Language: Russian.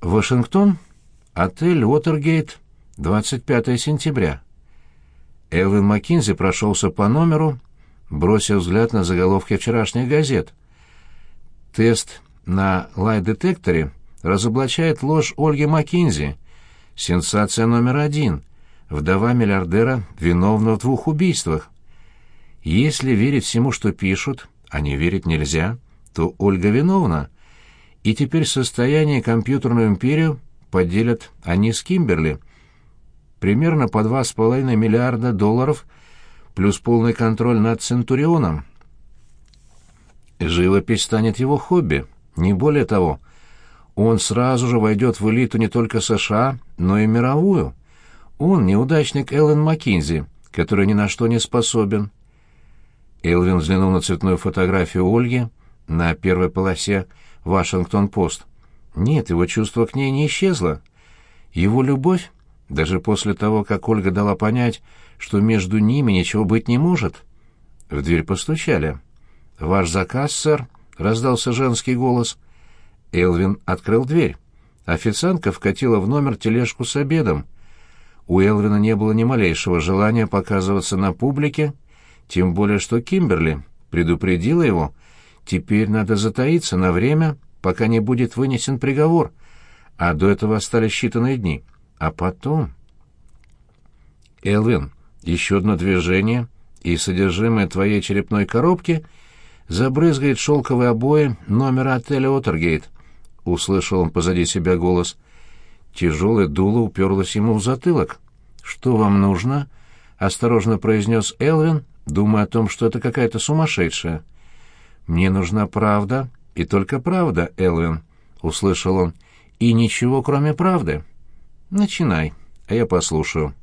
Вашингтон? Отель Уотергейт, 25 сентября. Элвин Маккинзи прошелся по номеру, бросив взгляд на заголовки вчерашних газет. Тест на лай-детекторе разоблачает ложь Ольги Маккинзи. Сенсация номер один. Вдова миллиардера виновна в двух убийствах. Если верить всему, что пишут, а не верить нельзя, то Ольга виновна. И теперь состояние компьютерную империю поделят они с Кимберли. Примерно по два с половиной миллиарда долларов плюс полный контроль над Центурионом. Живопись станет его хобби, не более того. Он сразу же войдет в элиту не только США, но и мировую. Он неудачник Эллен Маккинзи, который ни на что не способен. Элвин взглянул на цветную фотографию Ольги на первой полосе «Вашингтон-Пост». Нет, его чувство к ней не исчезло. Его любовь, даже после того, как Ольга дала понять, что между ними ничего быть не может. В дверь постучали. «Ваш заказ, сэр?» — раздался женский голос. Элвин открыл дверь. Официантка вкатила в номер тележку с обедом. У Элвина не было ни малейшего желания показываться на публике, тем более что Кимберли предупредила его. Теперь надо затаиться на время, пока не будет вынесен приговор, а до этого остались считанные дни. А потом... Элвин, еще одно движение, и содержимое твоей черепной коробки забрызгает шелковые обои номера отеля «Отергейт», — услышал он позади себя голос. Тяжелое дуло уперлось ему в затылок. «Что вам нужно?» — осторожно произнес Элвин, думая о том, что это какая-то сумасшедшая. «Мне нужна правда, и только правда, Элвин», — услышал он. «И ничего, кроме правды». «Начинай, а я послушаю».